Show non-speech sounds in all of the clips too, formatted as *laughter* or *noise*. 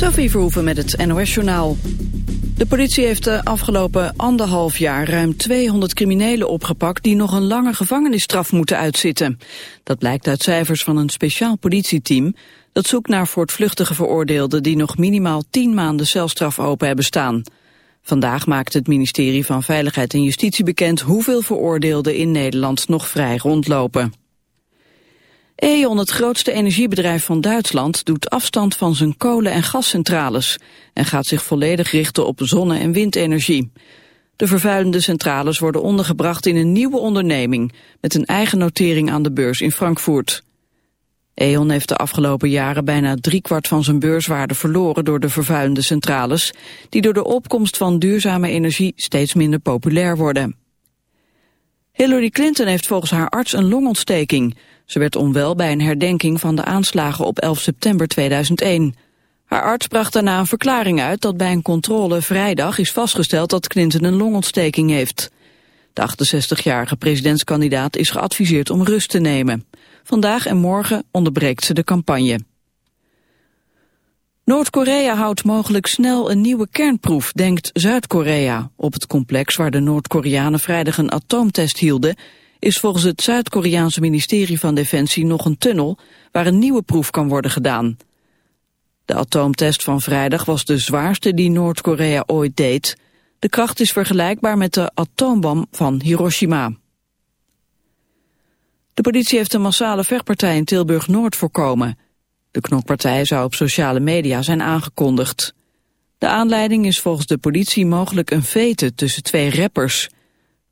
Sophie Verhoeven met het NOS-journaal. De politie heeft de afgelopen anderhalf jaar ruim 200 criminelen opgepakt... die nog een lange gevangenisstraf moeten uitzitten. Dat blijkt uit cijfers van een speciaal politieteam... dat zoekt naar voortvluchtige veroordeelden... die nog minimaal 10 maanden celstraf open hebben staan. Vandaag maakt het ministerie van Veiligheid en Justitie bekend... hoeveel veroordeelden in Nederland nog vrij rondlopen. E.ON, het grootste energiebedrijf van Duitsland, doet afstand van zijn kolen- en gascentrales en gaat zich volledig richten op zonne- en windenergie. De vervuilende centrales worden ondergebracht in een nieuwe onderneming met een eigen notering aan de beurs in Frankfurt. E.ON heeft de afgelopen jaren bijna driekwart van zijn beurswaarde verloren door de vervuilende centrales, die door de opkomst van duurzame energie steeds minder populair worden. Hillary Clinton heeft volgens haar arts een longontsteking. Ze werd onwel bij een herdenking van de aanslagen op 11 september 2001. Haar arts bracht daarna een verklaring uit dat bij een controle vrijdag is vastgesteld dat Clinton een longontsteking heeft. De 68-jarige presidentskandidaat is geadviseerd om rust te nemen. Vandaag en morgen onderbreekt ze de campagne. Noord-Korea houdt mogelijk snel een nieuwe kernproef, denkt Zuid-Korea. Op het complex waar de Noord-Koreanen vrijdag een atoomtest hielden is volgens het Zuid-Koreaanse ministerie van Defensie nog een tunnel waar een nieuwe proef kan worden gedaan. De atoomtest van vrijdag was de zwaarste die Noord-Korea ooit deed. De kracht is vergelijkbaar met de atoombom van Hiroshima. De politie heeft een massale vechtpartij in Tilburg-Noord voorkomen. De knokpartij zou op sociale media zijn aangekondigd. De aanleiding is volgens de politie mogelijk een vete tussen twee rappers...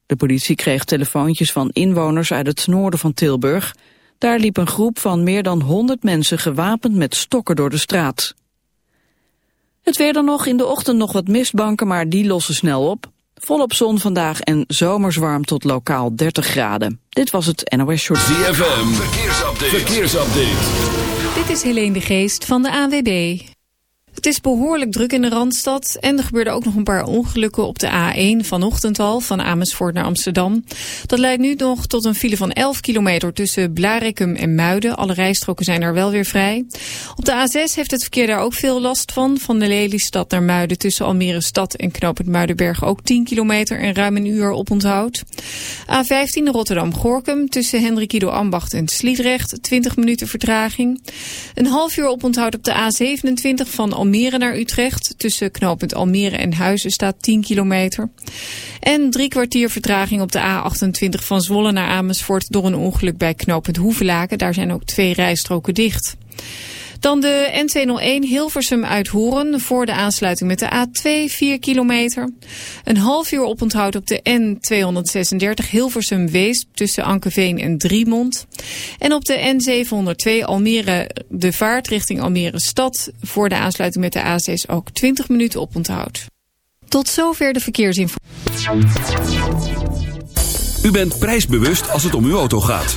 De politie kreeg telefoontjes van inwoners uit het noorden van Tilburg. Daar liep een groep van meer dan 100 mensen gewapend met stokken door de straat. Het weer dan nog, in de ochtend nog wat mistbanken, maar die lossen snel op. Volop zon vandaag en zomerswarm tot lokaal 30 graden. Dit was het NOS Short. ZFM, verkeersupdate. verkeersupdate. Dit is Helene de Geest van de AWB. Het is behoorlijk druk in de Randstad en er gebeurden ook nog een paar ongelukken op de A1 vanochtend al, van Amersfoort naar Amsterdam. Dat leidt nu nog tot een file van 11 kilometer tussen Blarikum en Muiden. Alle rijstroken zijn er wel weer vrij. Op de A6 heeft het verkeer daar ook veel last van. Van de Lelystad naar Muiden tussen Almere Stad en Knoopend Muidenberg ook 10 kilometer en ruim een uur op onthoud. A15 Rotterdam-Gorkum tussen Hendrikido Ambacht en Sliedrecht 20 minuten vertraging. Een half uur op onthoud op de A27 van Almere Almere naar Utrecht. Tussen knooppunt Almere en Huizen staat 10 kilometer. En drie kwartier vertraging op de A28 van Zwolle naar Amersfoort... door een ongeluk bij knooppunt Hoevelaken. Daar zijn ook twee rijstroken dicht. Dan de N201 Hilversum uit Horen voor de aansluiting met de A2 4 kilometer. Een half uur oponthoud op de N236 Hilversum Weest tussen Ankeveen en Driemond. En op de N702 Almere de vaart richting Almere Stad voor de aansluiting met de A6 ook 20 minuten oponthoud. Tot zover de verkeersinformatie. U bent prijsbewust als het om uw auto gaat.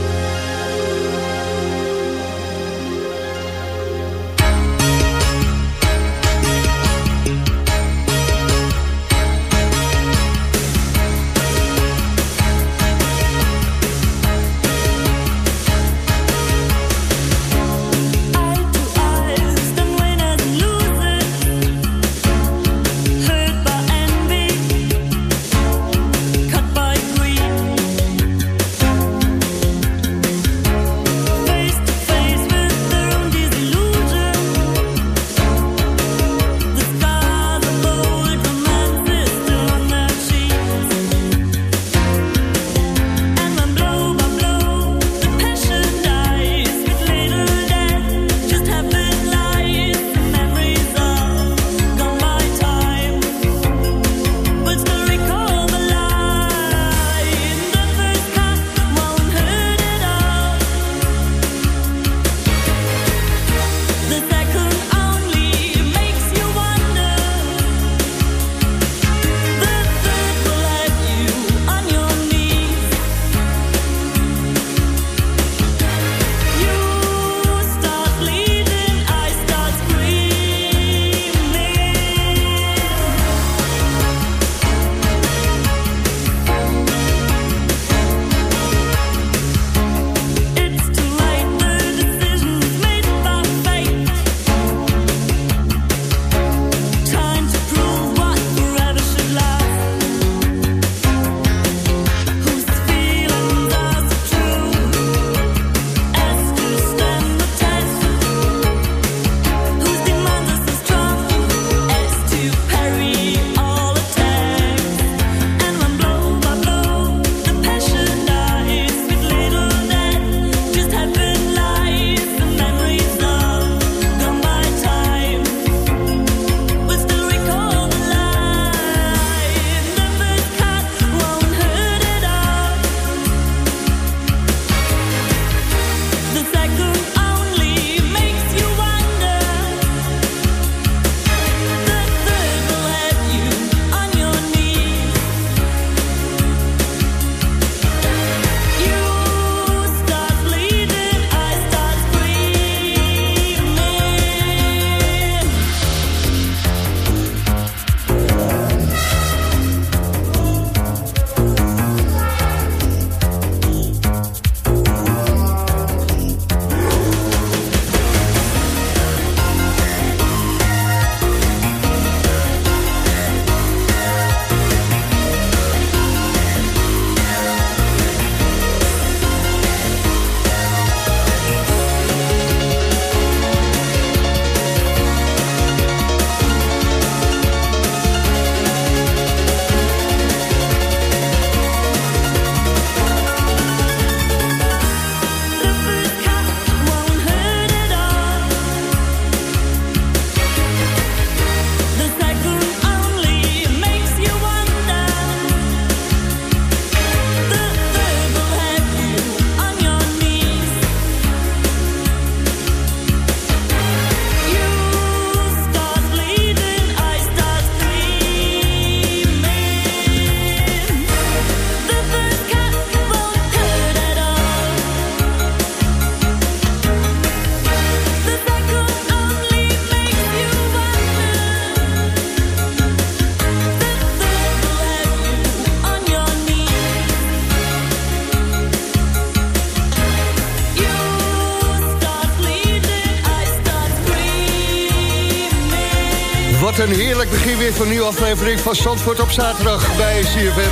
Een nieuwe aflevering van Zandvoort op zaterdag bij CFM.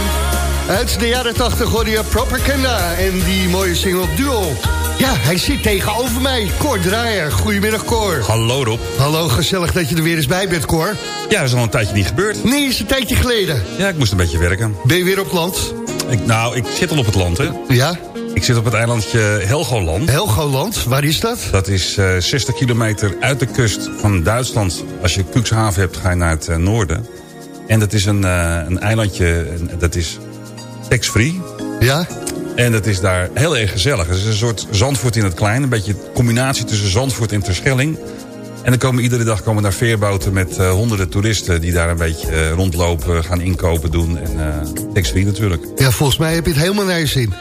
Uit de jaren 80 hoorde je Propaganda en die mooie single Duel. Ja, hij zit tegenover mij, Cor Draaier. Goedemiddag, Cor. Hallo Rob. Hallo, gezellig dat je er weer eens bij bent, Cor. Ja, dat is al een tijdje niet gebeurd. Nee, is een tijdje geleden. Ja, ik moest een beetje werken. Ben je weer op land? Ik, nou, ik zit al op het land, hè. Ja, Ik zit op het eilandje Helgoland. Helgoland, waar is dat? Dat is eh 60 kilometer uit de kust van Duitsland. Als je Cuxhaven hebt, ga je naar het eh, noorden. En dat is een, eh, een eilandje, dat is tax-free. Ja, En dat is daar heel erg gezellig. Het is een soort Zandvoort in het klein. Een beetje een combinatie tussen Zandvoort en Terschelling. En dan komen iedere dag komen daar veerboten met honderden toeristen... die daar een beetje rondlopen, gaan inkopen doen. En eh tax-free natuurlijk. ja, volgens mij heb je het helemaal naar je zin.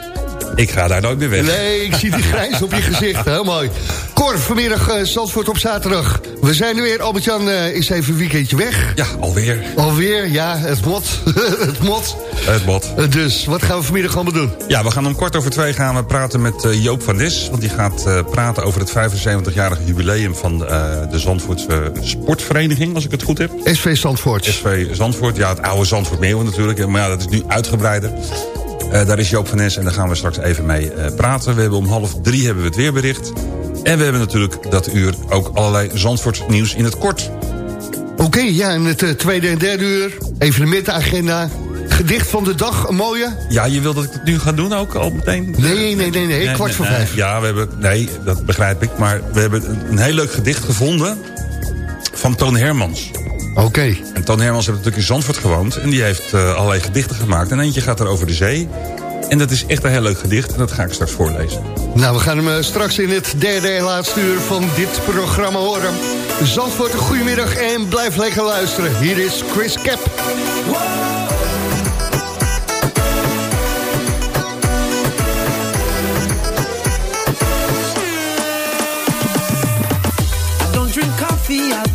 Ik ga daar nooit meer weg. Nee, ik zie die grijs op je gezicht. Heel mooi. Cor, vanmiddag eh, Zandvoort op zaterdag. We zijn er weer. Albert-Jan eh, is even een weekendje weg. Ja, alweer. Alweer, ja, het mot. *laughs* het mot. Het bot. Eh, dus, wat gaan we vanmiddag allemaal doen? Ja, we gaan om kwart over twee gaan we praten met Joop van Dis. Want die gaat praten over het 75-jarige jubileum van de Zandvoortse Sportvereniging, als ik het goed heb. SV Zandvoort. SV Zandvoort, ja, het oude Zandvoort Meeuwen natuurlijk. Maar ja, dat is nu uitgebreider. Eh, daar is Joop van Nes en daar gaan we straks even mee eh, praten. We hebben om half drie hebben we het weerbericht. En we hebben natuurlijk dat uur ook allerlei Zandvoort nieuws in het kort. Oké, ja, en het eh, tweede en derde uur. Evenementenagenda. Gedicht van de dag, een mooie? Ja, je wil dat ik het nu ga doen ook al meteen? Nee, nee, nee, nee, kwart voor vijf. Ja, we hebben, nee, dat begrijp ik. Maar we hebben een, een heel leuk gedicht gevonden van Toon Hermans. Oké, En Toon Hermans heeft natuurlijk in Zandvoort gewoond. En die heeft eh, allerlei gedichten gemaakt. En eentje gaat er over de zee. En dat is echt een heel leuk gedicht. En dat ga ik straks voorlezen. nou, we gaan hem eh, straks in het derde en laatste uur van dit programma horen. Zandvoort, een goedemiddag en blijf lekker luisteren. Hier is Chris Cap.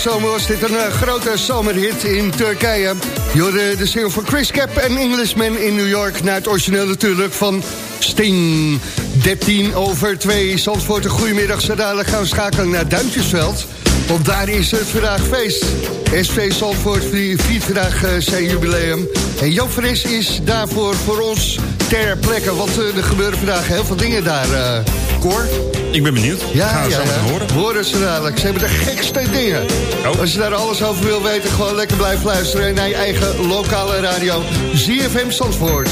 Verleden zomer was dit een eh, grote zomerhit in Turkije. Je hoorde de single van Chris Cap en Englishman in New York... naar het origineel natuurlijk van Sting. 13 over 2, Zandvoort, een goedemiddag. Gaan we schakelen naar Duintjesveld. Want daar is het vandaag feest. SV Zandvoort viert vandaag eh, zijn jubileum. En Joop Fris is daarvoor voor ons ter plekke. Want eh, er gebeuren vandaag heel veel dingen daar, Cor. Ik ben benieuwd. Ja, Gaan we ja, zo meteen ja. horen. Horen ze dadelijk. Ze hebben de gekste dingen. Oh. Als je daar alles over wil weten, gewoon lekker blijven luisteren... naar je eigen lokale radio. ZFM Zandvoort.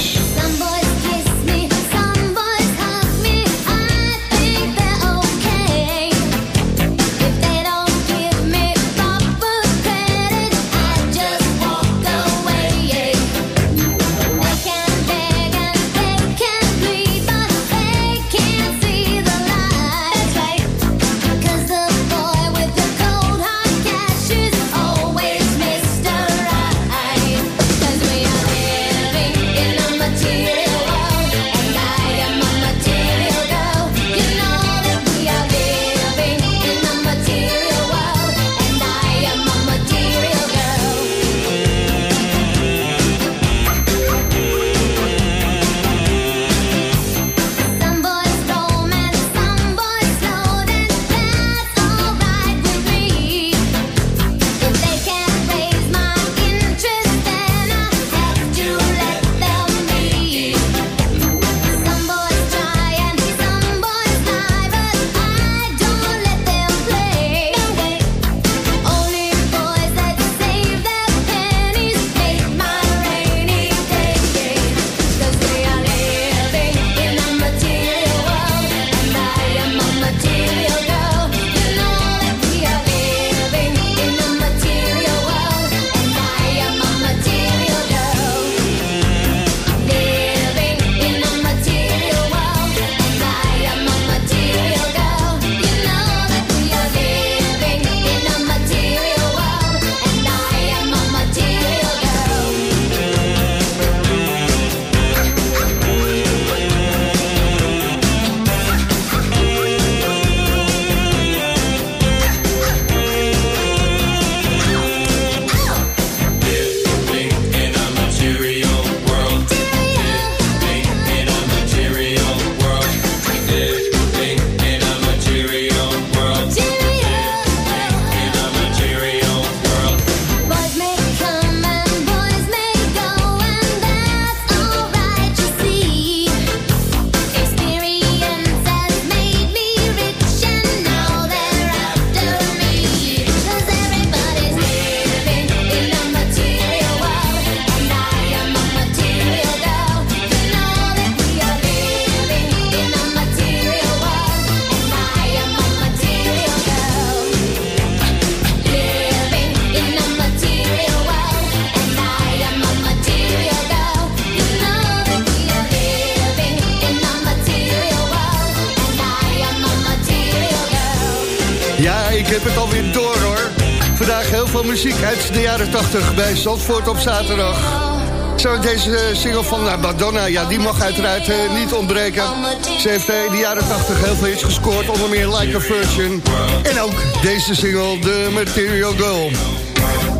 De jaren 80 bij Zandvoort op zaterdag. Zo, deze eh, single van eh, Madonna, ja, die mag uiteraard eh, niet ontbreken. Ze heeft in de jaren 80 heel veel hits gescoord, onder meer Like a Virgin. En ook deze single, The Material Girl.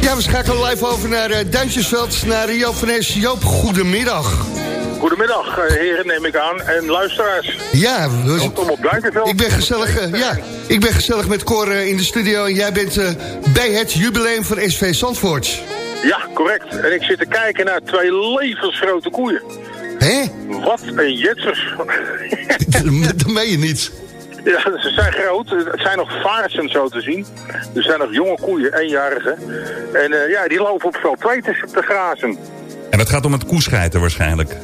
Ja, we schakelen live over naar Duintjesveld, naar Joop van. Joop, goedemiddag. Goedemiddag, eh, heren, neem ik aan. En luisteraars. Ja, dus, Welkom op Duinkerveld. ik ben gezellig, eh, ja, ik ben gezellig met Cor eh, in de studio... en jij bent bij het jubileum van SV Zandvoort. Ja, correct. En ik zit te kijken naar twee levensgrote koeien. Hè? Wat een jetsers. *laughs* Dat meen je niet. ja, ze zijn groot. Het zijn nog vaarsen zo te zien. Er zijn nog jonge koeien, eenjarige. En eh, ja, die lopen op veld 2 te, te grazen. En het gaat om het koescheiten waarschijnlijk.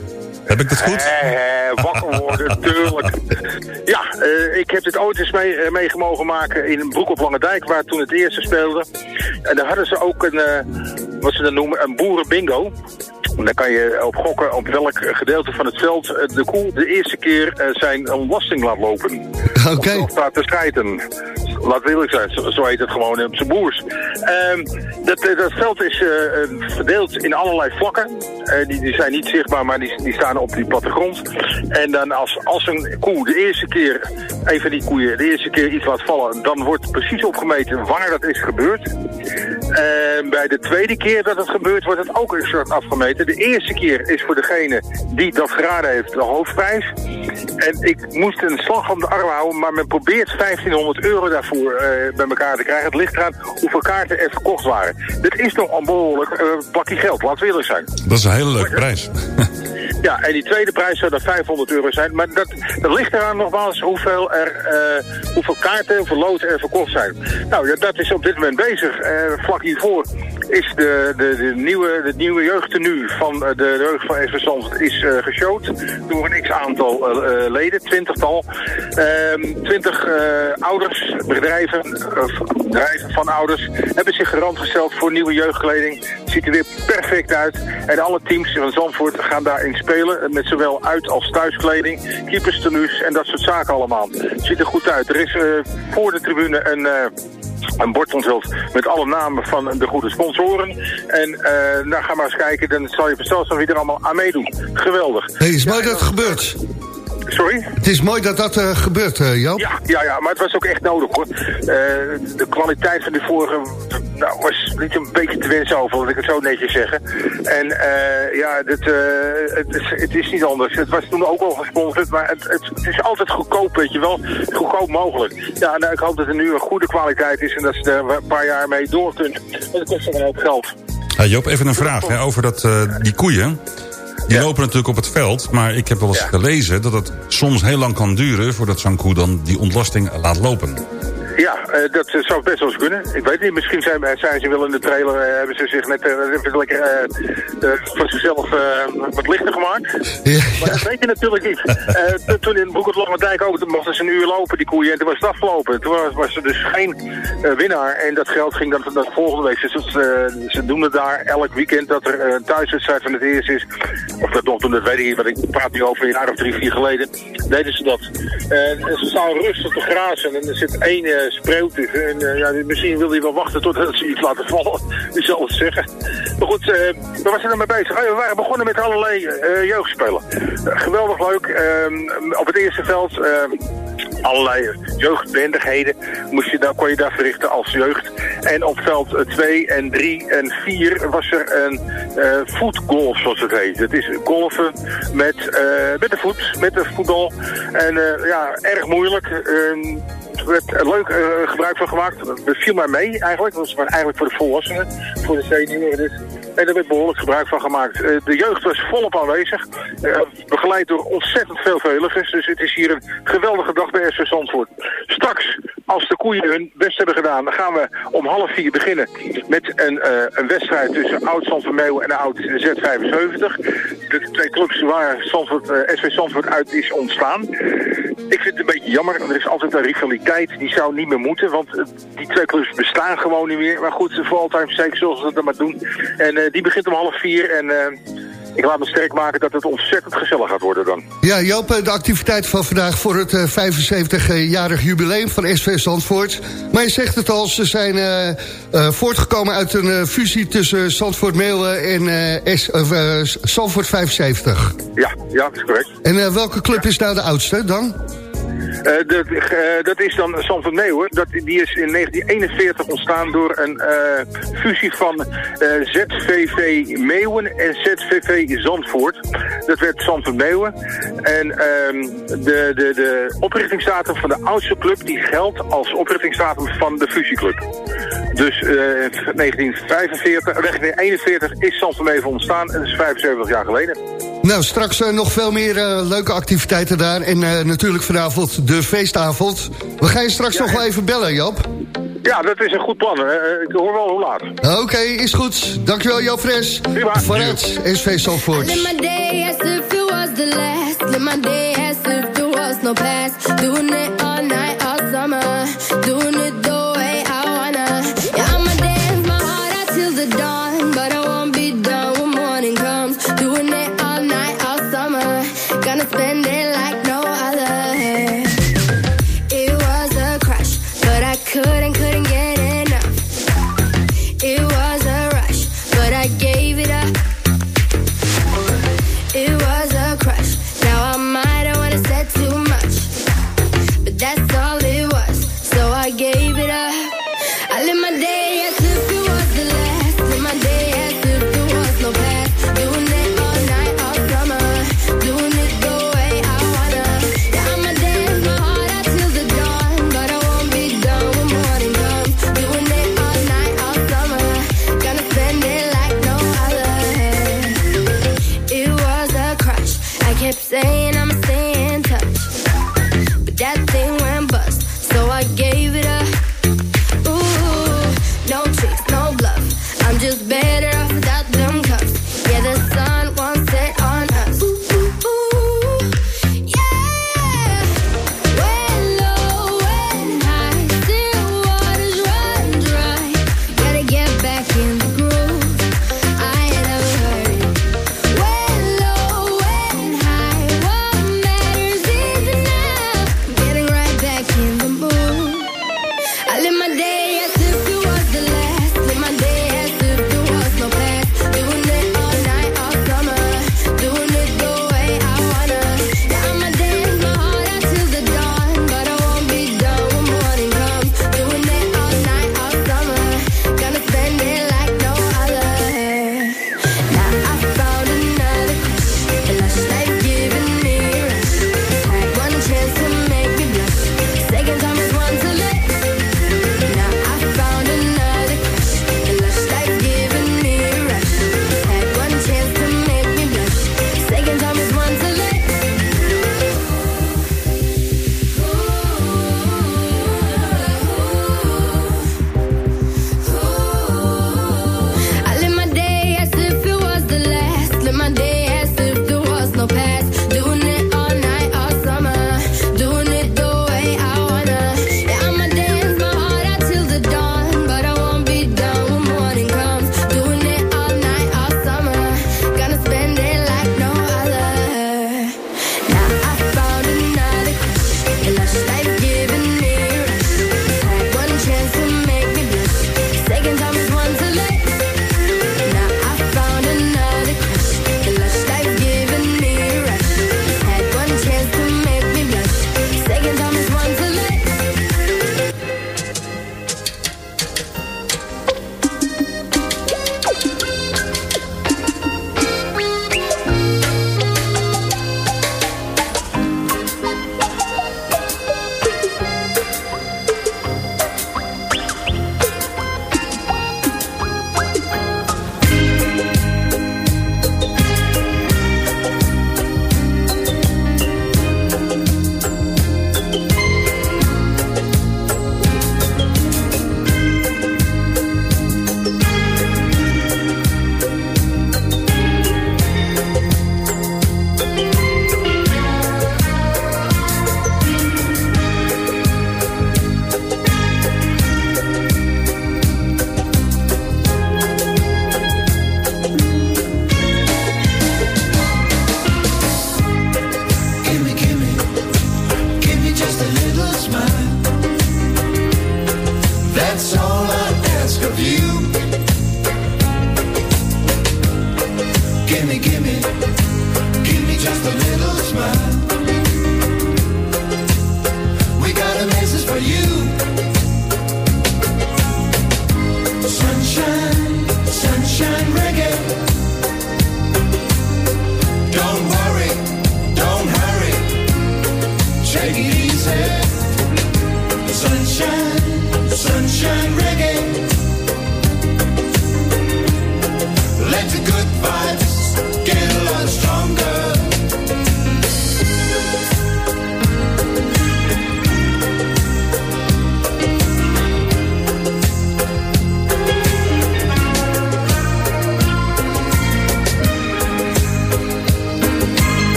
Heb ik dat goed? Eh, eh, wakker worden, *laughs* tuurlijk. Ja, eh, ik heb dit ooit eens mee, eh, mee mogen maken in Broek op Lange Dijk, waar toen het eerste speelde. En daar hadden ze ook een, wat ze dan noemen, een boerenbingo. En dan kan je op gokken op welk gedeelte van het veld de koe de eerste keer zijn lasting laat lopen. *laughs* Oké. Of staat te schijten. Laat wil ik zijn, zo, heet het gewoon op zijn boers. Ehm, Dat, eh, dat veld is eh, eh, verdeeld in allerlei vlakken. Die, die zijn niet zichtbaar, maar die, die staan op die plattegrond. En dan als, als een koe de eerste keer, een van die koeien, de eerste keer iets laat vallen, dan wordt precies opgemeten waar dat is gebeurd. En bij de tweede keer dat het gebeurt, wordt het ook een soort afgemeten. De eerste keer is voor degene die dat geraden heeft de hoofdprijs. En ik moest een slag om de arm houden, maar men probeert 1500 euro daarvoor bij elkaar te krijgen. Het ligt eraan hoeveel kaarten er verkocht waren. Dit is toch een behoorlijk eh bakje geld, we eerlijk zijn. Dat is een hele leuke prijs. *laughs* Ja, en die tweede prijs zou dan 500 euro zijn. Maar dat, dat ligt eraan nogmaals hoeveel, er, eh, hoeveel kaarten, hoeveel loten er verkocht zijn. Nou, ja, dat is op dit moment bezig. Eh, vlak hiervoor is de, de, de nieuwe, de nieuwe jeugdtenu van eh, de jeugd van SV is geshowd door een x-aantal eh, leden, twintigtal. Ehm, twintig ouders, bedrijven, bedrijven van ouders hebben zich garant gesteld voor nieuwe jeugdkleding. Ziet er weer perfect uit. En alle teams van Zandvoort gaan daarin spelen. Met zowel uit- als thuiskleding, keeperstenues en dat soort zaken allemaal. Ziet er goed uit. Er is voor de tribune een... een bord onthuld met alle namen van de goede sponsoren. En daar gaan we maar eens kijken. Dan zal je vanzelf wie er allemaal aan meedoen. Geweldig. Hey, is mooi dat het gebeurt. Sorry? Het is mooi dat dat eh, gebeurt, eh, Joop. Ja, ja, ja, maar het was ook echt nodig hoor. Eh, de kwaliteit van de vorige nou, was niet een beetje te wensen over, laat ik het zo netjes zeggen. En eh, ja, dit, eh, het, is, het is niet anders. Het was toen ook al gesponsord, maar het, het, het is altijd goedkoop, weet je wel. Goedkoop mogelijk. Ja, nou, ik hoop dat er nu een goede kwaliteit is en dat ze er een paar jaar mee door kunnen. En dat kost dan ook geld. Ja, Joop, even een vraag hè, over dat, eh, die koeien. Die Ja. lopen natuurlijk op het veld, maar ik heb wel eens Ja. gelezen... dat het soms heel lang kan duren voordat zo'n koe dan die ontlasting laat lopen. Ja, eh, dat eh, zou best wel eens kunnen. Ik weet niet, misschien zijn, eh, zijn ze wel in de trailer, hebben ze zich net even lekker voor zichzelf wat lichter gemaakt. Ja, Maar dat weet je natuurlijk niet. *laughs* Toen- in Broek het Langendijk ook, toen mochten ze een uur lopen, die koeien, en toen was het afgelopen. Toen was, was er dus geen winnaar en dat geld ging dan naar de volgende week. Dus dat, ze doen het daar elk weekend dat er een thuiswedstrijd van het eerste is. Of dat nog toen, dat weet ik niet, want ik praat nu over een jaar of drie, vier geleden. Deden ze dat. En ze staan rustig te grazen en er zit één eh spreeuw tussen. En eh, ja, misschien wil hij wel wachten totdat ze iets laten vallen. *laughs* Wie zal het zeggen. Maar goed, eh waar ze dan mee bezig? Oh we waren begonnen met allerlei jeugdspelen. Geweldig leuk. Ehm, op het eerste veld... ehm, allerlei jeugdbendigheden moest je daar, kon je daar verrichten als jeugd. En op veld 2 en 3 en 4 was er een eh voetgolf, zoals het heet. Het is golfen met, eh, met de voet, met de voetbal. En eh, ja, erg moeilijk. Ehm, er werd er leuk gebruik van gemaakt. Dat viel maar mee eigenlijk. Dat was maar eigenlijk voor de volwassenen, voor de senioren. Dus. En daar werd behoorlijk gebruik van gemaakt. Eh, de jeugd was volop aanwezig. eh, begeleid door ontzettend veel veiligers. Dus het is hier een geweldige dag bij SV Zandvoort. Straks, als de koeien hun best hebben gedaan, dan gaan we om half vier beginnen met een, eh, een wedstrijd tussen oud Zandvoort Meeuwen en oud Z75. De twee clubs waar Zandvoort, SV Zandvoort uit is ontstaan. Ik vind het een beetje jammer. Er is altijd een rivaliteit. Die zou niet meer moeten. Want die twee clubs bestaan gewoon niet meer. Maar goed, voor altijd zeker zullen ze dat maar doen. En die begint om half vier. En eh, ik laat me sterk maken dat het ontzettend gezellig gaat worden dan. Ja, Joop, eh, de activiteit van vandaag voor het 75-jarig jubileum van SV Zandvoort. Maar je zegt het al, ze zijn eh, eh, voortgekomen uit een eh, fusie tussen Zandvoort Meeuwen en eh, S, eh, Zandvoort 75. Ja, ja, dat is correct. En eh, welke club is nou de oudste dan? Eh, dat, eh, dat is dan Zandvoort Meeuwen. Dat, die is in 1941 ontstaan door een eh, fusie van ZVV Meeuwen en ZVV Zandvoort. Dat werd Zandvoort Meeuwen. En ehm, de, de, de oprichtingsdatum van de oudste club die geldt als oprichtingsdatum van de fusieclub. Dus eh 1945, eh, 1941 is Zandvoort Meeuwen ontstaan en dat is 75 jaar geleden. Nou, straks nog veel meer leuke activiteiten daar. En natuurlijk vanavond de feestavond. We gaan je straks Ja, nog wel even bellen, Joop. Ja, dat is een goed plan. Eh, ik hoor wel hoe laat. Oké, is goed. Dankjewel, Joop Fres. Prima. Vooruit, SV Zandvoort. My day as if it was the last. Live my day as if there was no past. Doing it all night, all summer.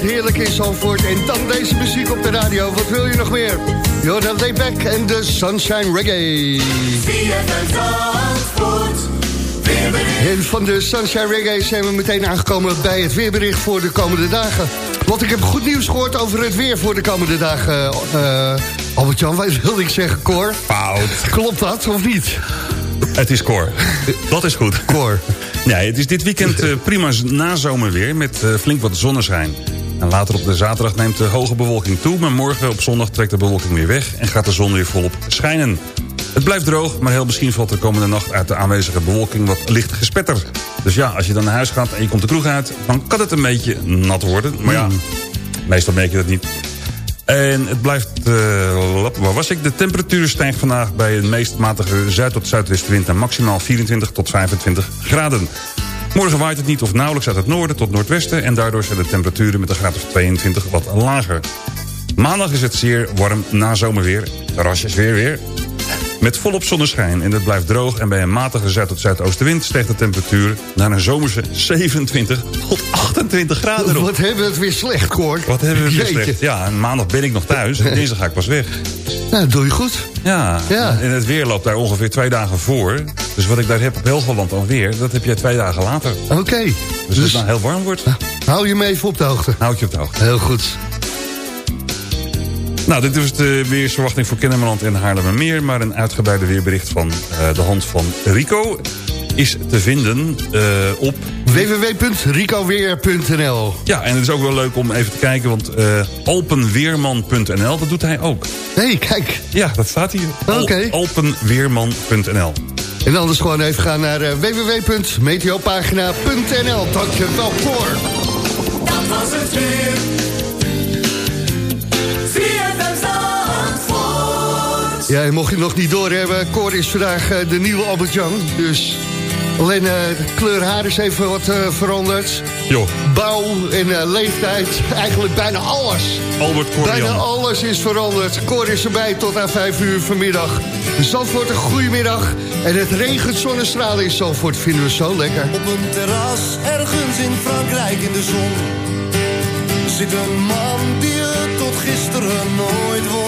Heerlijk in Zandvoort. En dan deze muziek op de radio. Wat wil je nog meer? Jordan Layback en de Sunshine Reggae. En van de Sunshine Reggae zijn we meteen aangekomen bij het weerbericht voor de komende dagen. Want ik heb goed nieuws gehoord over het weer voor de komende dagen. eh Albert-Jan, wat wilde ik zeggen, Cor? Fout. Klopt dat of niet? Het is Cor. Dat is goed. Cor. Nee, het is dit weekend eh, prima nazomerweer met eh, flink wat zonneschijn. En later op de zaterdag neemt de hoge bewolking toe... maar morgen op zondag trekt de bewolking weer weg... en gaat de zon weer volop schijnen. Het blijft droog, maar heel misschien valt de komende nacht... uit de aanwezige bewolking wat licht gespetter. Dus ja, als je dan naar huis gaat en je komt de kroeg uit... dan kan het een beetje nat worden. Maar ja, meestal merk je dat niet. En het blijft, eh, waar was ik? De temperatuur stijgt vandaag bij een meest matige zuid- tot zuidwestenwind... naar maximaal 24 tot 25 graden. Morgen waait het niet of nauwelijks uit het noorden tot noordwesten... en daardoor zijn de temperaturen met een graad of 22 wat lager. Maandag is het zeer warm na zomerweer. Terrasjes weer weer. Met volop zonneschijn en het blijft droog... en bij een matige zuid- tot zuidoostenwind stijgt de temperatuur... naar een zomerse 27 tot 28 graden op. Wat hebben we het weer slecht, Cor. Wat hebben we weer Jeetje. slecht. Ja, en maandag ben ik nog thuis en dinsdag ga ik pas weg. Nou, dat doe je goed. Ja, Ja. en het weer loopt daar ongeveer twee dagen voor. Dus wat ik daar heb op Helgoland alweer, dat heb jij twee dagen later. Oké. Dus, als Dus het nou heel warm wordt, hou je me even op de hoogte. houd je op de hoogte. Heel goed. Nou, dit was de weersverwachting voor Kennemerland en Haarlemmermeer. Maar een uitgebreide weerbericht van eh, de hand van Rico is te vinden eh, op... www.ricoweer.nl Ja, en het is ook wel leuk om even te kijken, want eh, alpenweerman.nl, dat doet hij ook. Hé, hey, kijk. Ja, dat staat hier. Oké. Alpenweerman.nl. En anders gewoon even gaan naar eh, www.meteopagina.nl. Dankjewel, Cor. Dat was het weer. Ja, en mocht je het nog niet doorhebben, Cor is vandaag eh, de nieuwe Albert-Jan. Dus alleen eh, de kleur haar is even wat eh, veranderd. Joh, Bouw en eh, leeftijd, eigenlijk bijna alles. Albert Bijna Corian. alles is veranderd. Cor is erbij tot aan 5 uur vanmiddag. Zandvoort een goede middag. En het regent zonnestralen in Zandvoort vinden we zo lekker. Op een terras ergens in Frankrijk in de zon zit een man die het tot gisteren nooit won.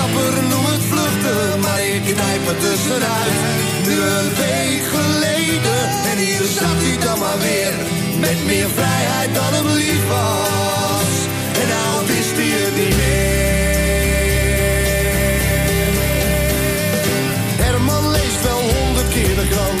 knijp het tussenuit. Nu een week geleden, en hier zat hij dan maar weer. Met meer vrijheid dan hem lief was. En nou wist hij het niet meer. Herman leest wel honderd keer de krant.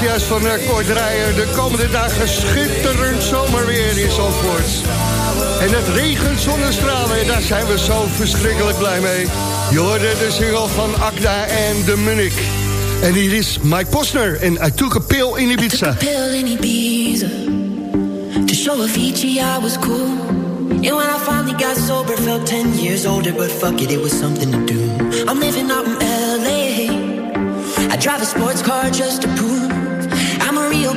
Nou, we hoorden ze juist van Kort Draaier. De komende dagen schitterend zomerweer in Zandvoort. En het regent zonnestralen, en daar zijn we zo verschrikkelijk blij mee. Je hoorde de single van Akda en de Munich. En hier is Mike Posner en I Took a Pill in Ibiza. pill in Ibiza To show Avicii I was cool And when I finally got sober Felt 10 years older But fuck it, it was something to do I'm living out in L.A. I drive a sports car just to prove a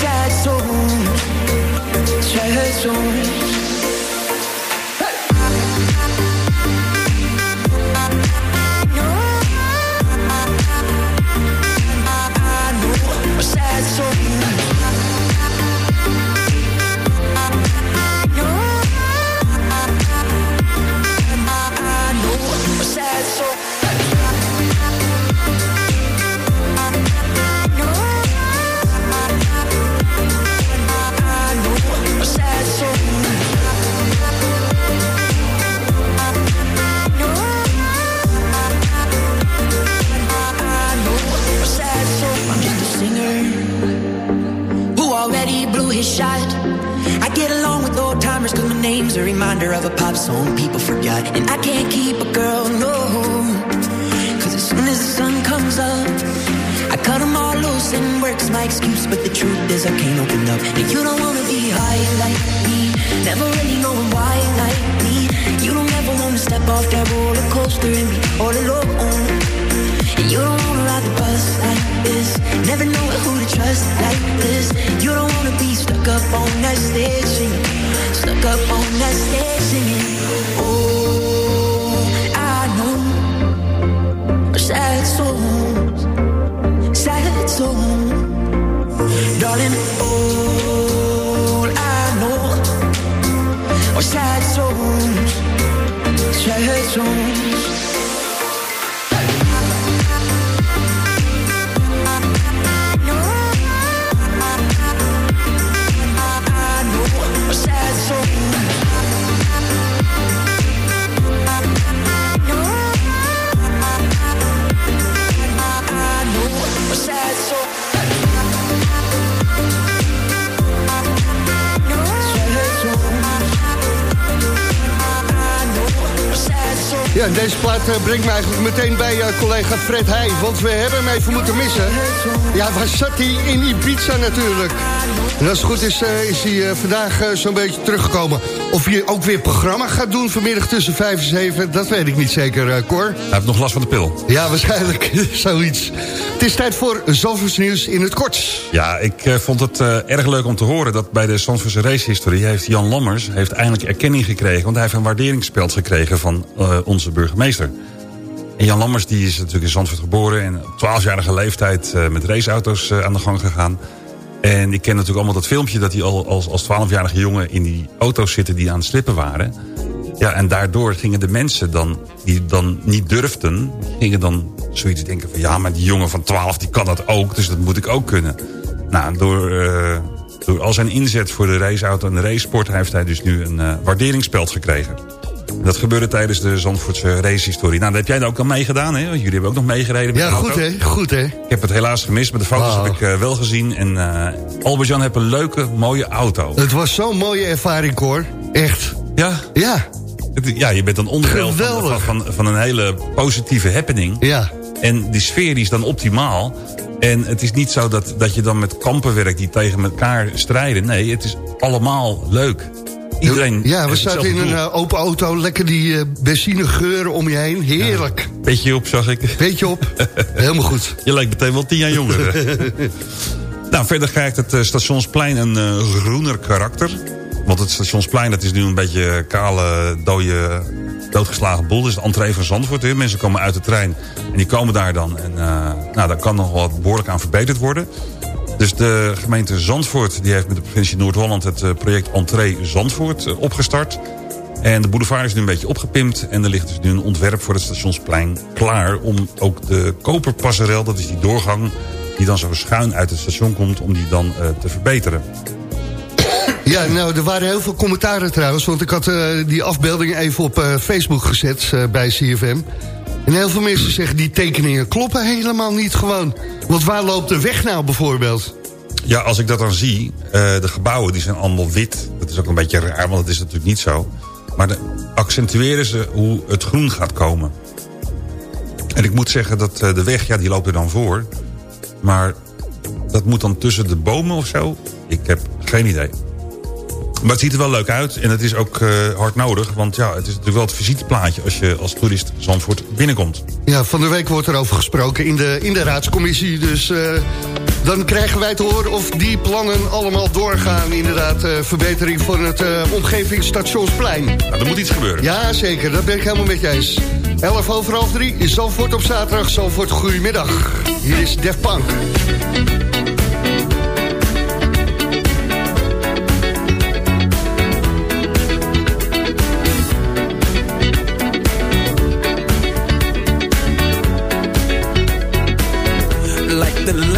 sad souls, sad souls. Meteen bij eh, collega Fred Heij. Want we hebben hem even moeten missen. Ja, waar zat hij? In Ibiza natuurlijk. En als het goed is, eh, is hij eh, vandaag zo'n beetje teruggekomen. Of hij ook weer programma gaat doen vanmiddag tussen 5 en 7, dat weet ik niet zeker, Cor. Hij heeft nog last van de pil. Ja, waarschijnlijk *laughs* zoiets. Het is tijd voor Zalvers Nieuws in het kort. Ja, ik vond het erg leuk om te horen dat bij de Zandvoortse racehistorie... heeft Jan Lammers heeft eindelijk erkenning gekregen... want hij heeft een waarderingspeld gekregen van onze burgemeester. En Jan Lammers die is natuurlijk in Zandvoort geboren... en op 12-jarige leeftijd eh, met raceauto's eh, aan de gang gegaan. En ik ken natuurlijk allemaal dat filmpje... dat hij al als, als 12-jarige jongen in die auto's zitten die aan het slippen waren... Ja, en daardoor gingen de mensen dan, die dan niet durfden... gingen dan zoiets denken van... ja, maar die jongen van 12 die kan dat ook, dus dat moet ik ook kunnen. Nou, door, eh, door al zijn inzet voor de raceauto en de racesport... heeft hij dus nu een eh, waarderingspeld gekregen. Dat gebeurde tijdens de Zandvoortse racehistorie. Nou, dat heb jij ook al meegedaan, hè? Want Jullie hebben ook nog meegereden met Ja, goed hè, goed hè. Ik heb het helaas gemist, maar de foto's heb ik eh, wel gezien. En eh Albert-Jan heeft een leuke, mooie auto. Het was zo'n mooie ervaring, Cor. Echt. Ja? Ja, Het- Ja, je bent een onderdeel van, van, van, van een hele positieve happening. ja. En die sfeer die is dan optimaal. En het is niet zo dat, dat je dan met kampen werkt die tegen elkaar strijden. Nee, het is allemaal leuk. Iedereen Ja, we zaten in een eh, open auto, lekker die eh benzinegeuren om je heen. Heerlijk. Beetje op, zag ik. Weet je op? *laughs* Helemaal goed. Je lijkt meteen wel tien jaar jonger. *laughs* nou, verder krijgt het eh, Stationsplein een groener karakter. Want het Stationsplein dat is nu een beetje kale, dode, doodgeslagen boel. Dat is de entree van Zandvoort. Hè. Mensen komen uit de trein en die komen daar dan. En nou, daar kan nog wat behoorlijk aan verbeterd worden. Dus de gemeente Zandvoort die heeft met de provincie Noord-Holland... het eh, project Entree Zandvoort eh, opgestart. En de boulevard is nu een beetje opgepimpt. En er ligt dus nu een ontwerp voor het stationsplein klaar... om ook de koperpasserel, dat is die doorgang... die dan zo schuin uit het station komt, om die dan eh, te verbeteren. Ja, nou, er waren heel veel commentaren trouwens. Want ik had die afbeelding even op Facebook gezet bij CFM. En heel veel mensen zeggen, die tekeningen kloppen helemaal niet gewoon. Want waar loopt de weg nou bijvoorbeeld? Ja, als ik dat dan zie, eh, de gebouwen die zijn allemaal wit. Dat is ook een beetje raar, want dat is natuurlijk niet zo. Maar de, accentueren ze hoe het groen gaat komen. En ik moet zeggen dat eh, de weg, ja, die loopt er dan voor. Maar dat moet dan tussen de bomen of zo? Ik heb geen idee. Maar het ziet er wel leuk uit en het is ook eh, hard nodig. Want ja, het is natuurlijk wel het visiteplaatje als je als toerist Zandvoort binnenkomt. Ja, van de week wordt er over gesproken in de, in de raadscommissie. Dus eh, dan krijgen wij te horen of die plannen allemaal doorgaan. Inderdaad, eh, verbetering van het omgevingsstationsplein. Nou, er moet iets gebeuren. Ja, zeker. Dat ben ik helemaal met je eens. 11 over half 3 is Zalvoort op zaterdag. Zalvoort, goedemiddag. Hier is Def Punk.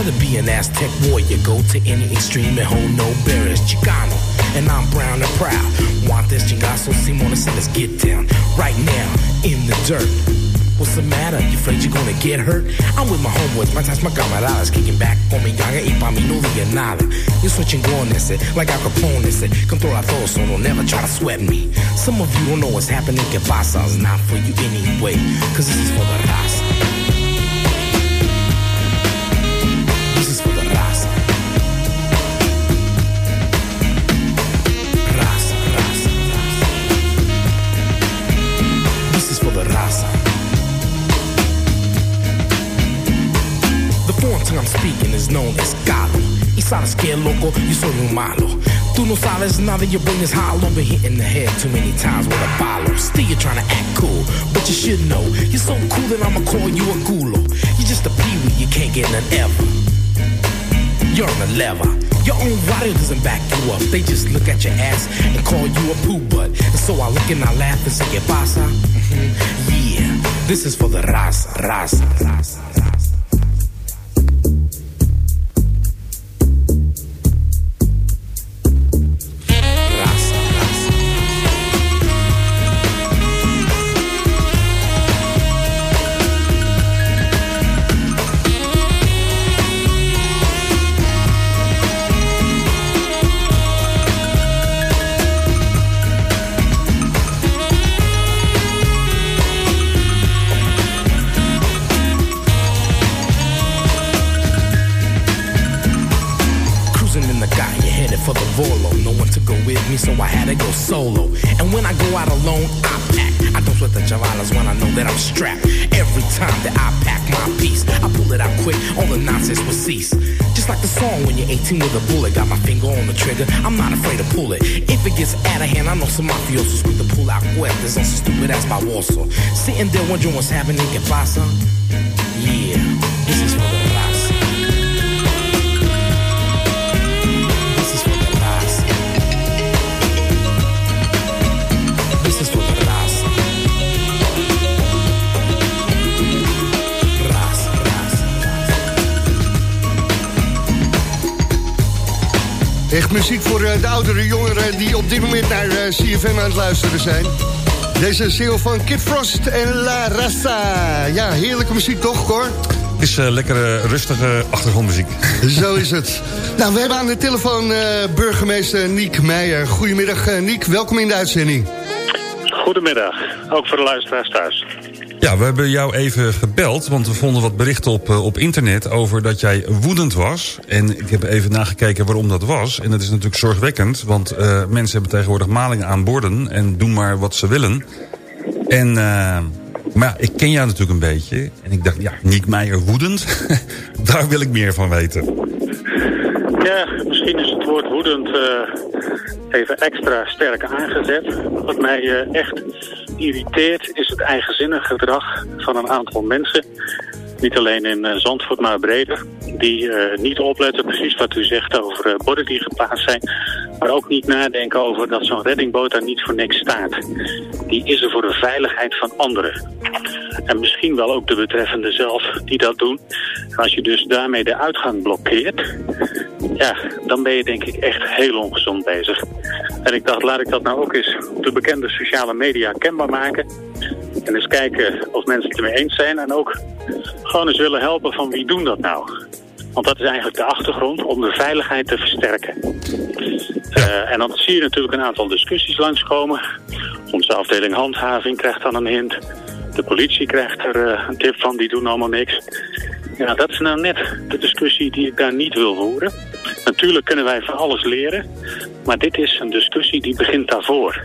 Whether be an Aztec warrior, go to any extreme and hold no barriers. Chicano, and I'm brown and proud. Want this chingazo, Simona, so let's get down. Right now, in the dirt. What's the matter? You afraid you're gonna get hurt? I'm with my homeboys, my ties, my camaradas Kicking back on me ganga y pa' mí no diga nada Yo soy chingón ese, like Al Capone control Controla todo, so don't ever try to sweat me Some of you don't know what's happening Que pasa, it's not for you anyway Cause this is for the raza known as Galo. Y sabes que loco, yo soy un malo. Tú no sabes nada, your brain is hollow. Been hit in the head too many times with a bottle. Still you're trying to act cool, but you should know. You're so cool that I'ma call you a gulo. You're just a peewee, you can't get none ever. You're on the lever. Your own body doesn't back you up. They just look at your ass and call you a poo butt. And so I look and I laugh and say, ¿Qué pasa? Mhm. *laughs* Yeah, this is for the raza, raza. Raza, Los mafiosos with the pull-out cuerdas and stupid ass by Warsaw. Sitting there wondering what's happening, que pasa? Echt muziek voor eh, de oudere jongeren die op dit moment naar eh, CFM aan het luisteren zijn. Deze single van Kid Frost en La Rasta. Ja, heerlijke muziek toch, Cor? Het is eh, lekkere, rustige achtergrondmuziek. *laughs* Zo is het. Nou, we hebben aan de telefoon eh, burgemeester Niek Meijer. Goedemiddag, eh, Niek. Welkom in de uitzending. Goedemiddag, ook voor de luisteraars thuis. Ja, we hebben jou even gebeld, want we vonden wat berichten op, eh, op internet... over dat jij woedend was. En ik heb even nagekeken waarom dat was. En dat is natuurlijk zorgwekkend, want eh, mensen hebben tegenwoordig malingen aan borden... en doen maar wat ze willen. En, eh, maar ja, ik ken jou natuurlijk een beetje. En ik dacht, ja, Niek Meijer woedend, *laughs* daar wil ik meer van weten. Ja, misschien is het woord woedend even extra sterk aangezet. Wat mij echt irriteert is het eigenzinnig gedrag van een aantal mensen. Niet alleen in eh, Zandvoort, maar breder. Die eh, niet opletten, precies wat u zegt over eh, borden die geplaatst zijn. Maar ook niet nadenken over dat zo'n reddingboot daar niet voor niks staat. Die is er voor de veiligheid van anderen. En misschien wel ook de betreffende zelf die dat doen. En als je dus daarmee de uitgang blokkeert, ja, dan ben je denk ik echt heel ongezond bezig. En ik dacht, laat ik dat nou ook eens op de bekende sociale media kenbaar maken. En eens kijken of mensen het ermee eens zijn. En ook gewoon eens willen helpen van wie doen dat nou. Want dat is eigenlijk de achtergrond om de veiligheid te versterken. Eh, en dan zie je natuurlijk een aantal discussies langskomen. Onze afdeling handhaving krijgt dan een hint. De politie krijgt er eh, een tip van, die doen allemaal niks. Ja, dat is nou net de discussie die ik daar niet wil voeren. Natuurlijk kunnen wij van alles leren. Maar dit is een discussie die begint daarvoor.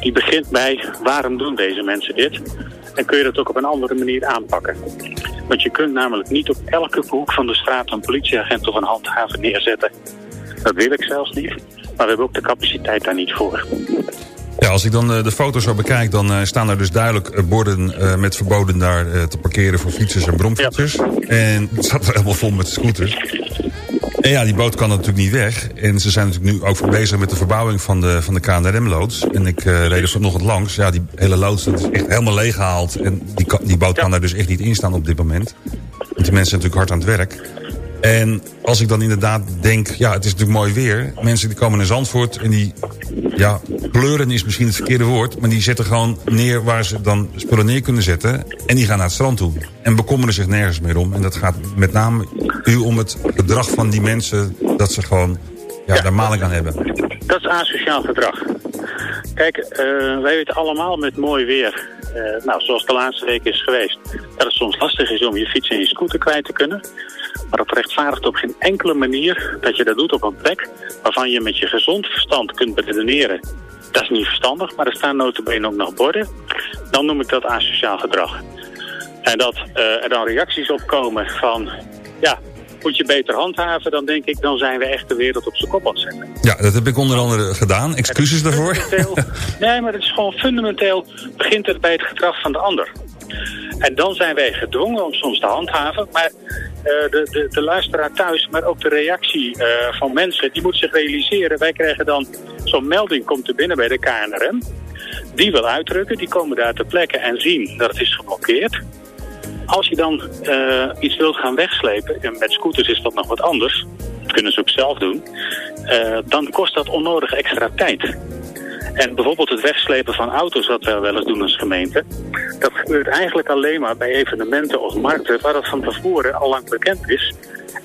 Die begint bij waarom doen deze mensen dit? En kun je dat ook op een andere manier aanpakken. Want je kunt namelijk niet op elke hoek van de straat een politieagent of een handhaver neerzetten. Dat wil ik zelfs niet. Maar we hebben ook de capaciteit daar niet voor. Ja, als ik dan eh, de foto's zo bekijk, dan eh, staan er dus duidelijk eh, borden met verboden daar te parkeren voor fietsers en bromfietsers. En het staat er helemaal vol met scooters. En ja, die boot kan natuurlijk niet weg. En ze zijn natuurlijk nu ook bezig met de verbouwing van de, van de KNRM-loods. En ik eh reed er vanochtend langs. Ja, die hele loods dat is echt helemaal leeggehaald. En die, die boot kan daar dus echt niet in staan op dit moment. Want die mensen zijn natuurlijk hard aan het werk. En als ik dan inderdaad denk, ja, het is natuurlijk mooi weer. Mensen die komen naar Zandvoort en die, ja, kleuren is misschien het verkeerde woord... maar die zetten gewoon neer waar ze dan spullen neer kunnen zetten... en die gaan naar het strand toe. En bekommeren zich nergens meer om. En dat gaat met name u om het gedrag van die mensen... dat ze gewoon, ja, daar maling aan hebben. Dat is asociaal gedrag. Kijk, eh, wij weten allemaal met mooi weer, eh, nou, zoals de laatste week is geweest, dat het soms lastig is om je fiets en je scooter kwijt te kunnen. Maar dat rechtvaardigt op geen enkele manier dat je dat doet op een plek waarvan je met je gezond verstand kunt beredeneren. Dat is niet verstandig, maar er staan notabene ook nog borden. Dan noem ik dat asociaal gedrag. En dat eh, er dan reacties op komen van, ja, moet je beter handhaven, dan denk ik, dan zijn we echt de wereld op zijn kop aan het zetten. Ja, dat heb ik onder andere gedaan. Excuses daarvoor. *laughs* Nee, maar het is gewoon fundamenteel, begint het bij het gedrag van de ander. En dan zijn wij gedwongen om soms te handhaven, maar eh, de, de, de luisteraar thuis, maar ook de reactie eh, van mensen, die moet zich realiseren. Wij krijgen dan zo'n melding, komt er binnen bij de KNRM. Die wil uitdrukken, die komen daar ter plekke en zien dat het is geblokkeerd. Als je dan eh, iets wilt gaan wegslepen, en met scooters is dat nog wat anders, dat kunnen ze ook zelf doen, eh, dan kost dat onnodig extra tijd. En bijvoorbeeld het wegslepen van auto's, wat we wel eens doen als gemeente, dat gebeurt eigenlijk alleen maar bij evenementen of markten waar dat van tevoren al lang bekend is.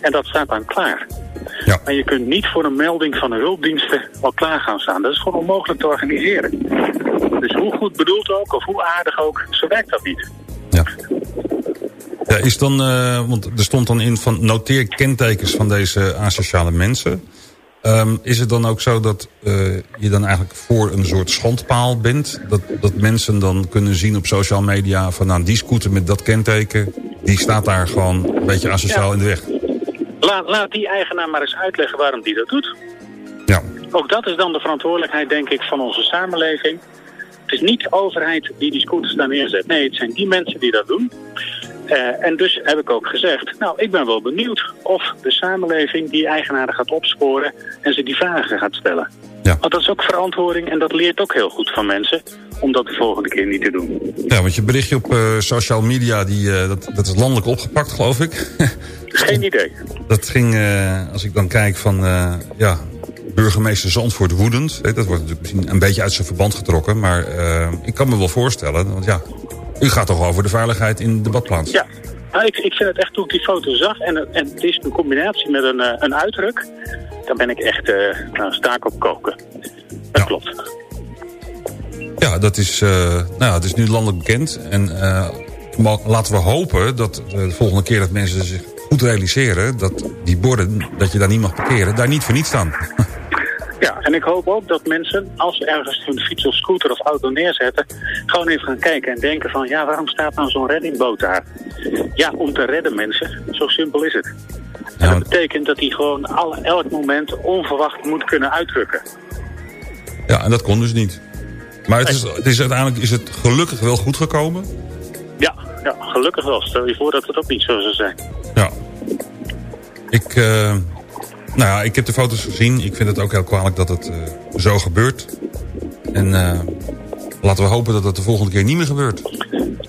En dat staat dan klaar. Ja. Maar je kunt niet voor een melding van de hulpdiensten al klaar gaan staan. Dat is gewoon onmogelijk te organiseren. Dus hoe goed bedoeld ook, of hoe aardig ook, zo werkt dat niet. Ja, is dan, eh, want er stond dan in van noteer kentekens van deze asociale mensen. Ehm, is het dan ook zo dat eh, je dan eigenlijk voor een soort schandpaal bent? Dat, dat mensen dan kunnen zien op social media van nou, die scooter met dat kenteken... die staat daar gewoon een beetje asociaal in de weg. Laat, laat die eigenaar maar eens uitleggen waarom die dat doet. Ja. Ook dat is dan de verantwoordelijkheid, denk ik, van onze samenleving. Het is niet de overheid die die scooters daar neerzet. Nee, het zijn die mensen die dat doen. Eh, en dus heb ik ook gezegd, nou, ik ben wel benieuwd of de samenleving die eigenaren gaat opsporen en ze die vragen gaat stellen. Ja. Want dat is ook verantwoording en dat leert ook heel goed van mensen om dat de volgende keer niet te doen. Ja, want je berichtje op eh, social media, die, eh, dat, dat is landelijk opgepakt, geloof ik. *laughs* Geen idee. Dat ging, als ik dan kijk van, ja, burgemeester Zandvoort woedend. Dat wordt natuurlijk misschien een beetje uit zijn verband getrokken. Maar ik kan me wel voorstellen, want ja, u gaat toch over de veiligheid in de badplaats. Ja, nou, ik, ik vind het echt toen ik die foto zag en, en het is een combinatie met een, eh, een uitdruk. Dan ben ik echt eh nou, staak op koken. Dat klopt. Ja, dat is, eh, nou, het is nu landelijk bekend. En laten we hopen dat de volgende keer dat mensen zich goed realiseren... dat die borden, dat je daar niet mag parkeren, daar niet voor niet staan. *laughs* Ja, en ik hoop ook dat mensen, als ze ergens hun fiets of scooter of auto neerzetten, gewoon even gaan kijken en denken van, ja, waarom staat nou zo'n reddingboot daar? Ja, om te redden mensen. Zo simpel is het. En dat betekent dat hij gewoon alle, elk moment onverwacht moet kunnen uitdrukken. Ja, en dat kon dus niet. Maar het is, het is uiteindelijk is het gelukkig wel goed gekomen. Ja, ja, gelukkig wel. Stel je voor dat het ook niet zo zou zijn. Ja. Ik, eh, nou ja, ik heb de foto's gezien. Ik vind het ook heel kwalijk dat het eh, zo gebeurt. En eh, laten we hopen dat het de volgende keer niet meer gebeurt.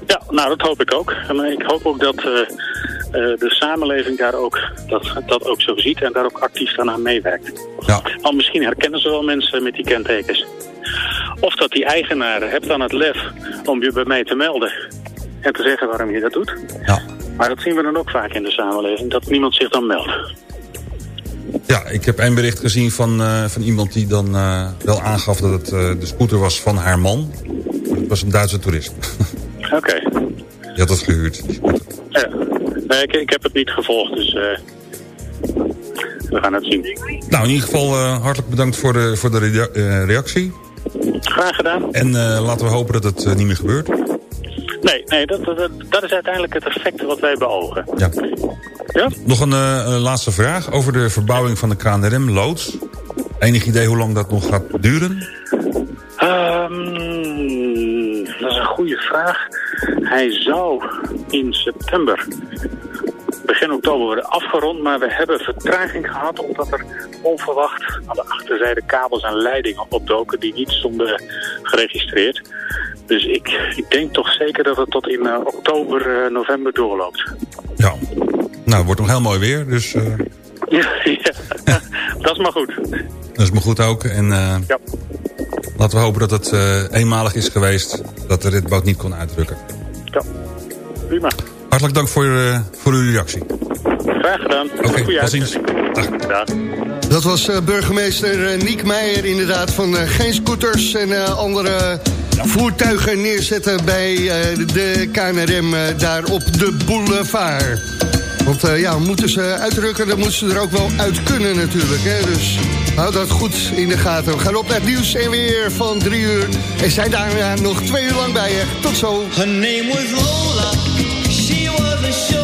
Ja, nou dat hoop ik ook. En eh, ik hoop ook dat eh, eh, de samenleving daar ook, dat, dat ook zo ziet en daar ook actief aan meewerkt. Ja. Want misschien herkennen ze wel mensen met die kentekens. Of dat die eigenaren hebt dan het lef om je bij mij te melden en te zeggen waarom je dat doet. Ja. Maar dat zien we dan ook vaak in de samenleving, dat niemand zich dan meldt. Ja, ik heb een bericht gezien van, eh, van iemand die dan eh, wel aangaf dat het eh, de scooter was van haar man. Het was een Duitse toerist. *laughs* Oké. Die had het gehuurd. Ja. Nee, ik, ik heb het niet gevolgd, dus we gaan het zien. Nou, in ieder geval hartelijk bedankt voor de, voor de rea- reactie. Graag gedaan. En laten we hopen dat het niet meer gebeurt. Nee, nee dat, dat, dat is uiteindelijk het effect wat wij beogen. Ja. Ja? Nog een eh, een laatste vraag over de verbouwing van de KNRM-loods. Enig idee hoe lang dat nog gaat duren? Ehm, dat is een goede vraag. Hij zou in september, begin oktober worden afgerond, maar we hebben vertraging gehad omdat er onverwacht aan de achterzijde kabels en leidingen opdoken die niet stonden geregistreerd. Dus ik, ik denk toch zeker dat het tot in eh, oktober, eh, november doorloopt. Ja. Nou, het wordt nog heel mooi weer, dus eh, *laughs* Ja, ja. *laughs* dat is maar goed. dat is maar goed ook. En eh, Ja. laten we hopen dat het eh, eenmalig is geweest... dat de ritboot niet kon uitdrukken. Ja, prima. Hartelijk dank voor, eh, voor uw reactie. Graag gedaan. Oké, Goeie tot ziens. Dag. Dat was eh, burgemeester eh, Niek Meijer inderdaad van eh, geen scooters en eh, andere voertuigen neerzetten bij eh, de KNRM eh, daar op de boulevard. Want eh, ja, moeten ze uitrukken, dan moeten ze er ook wel uit kunnen natuurlijk. Hè? Dus hou dat goed in de gaten. We gaan op naar het nieuws en weer van drie uur. En zijn daarna nog twee uur lang bij je. Tot zo. Her name was Lola. She was a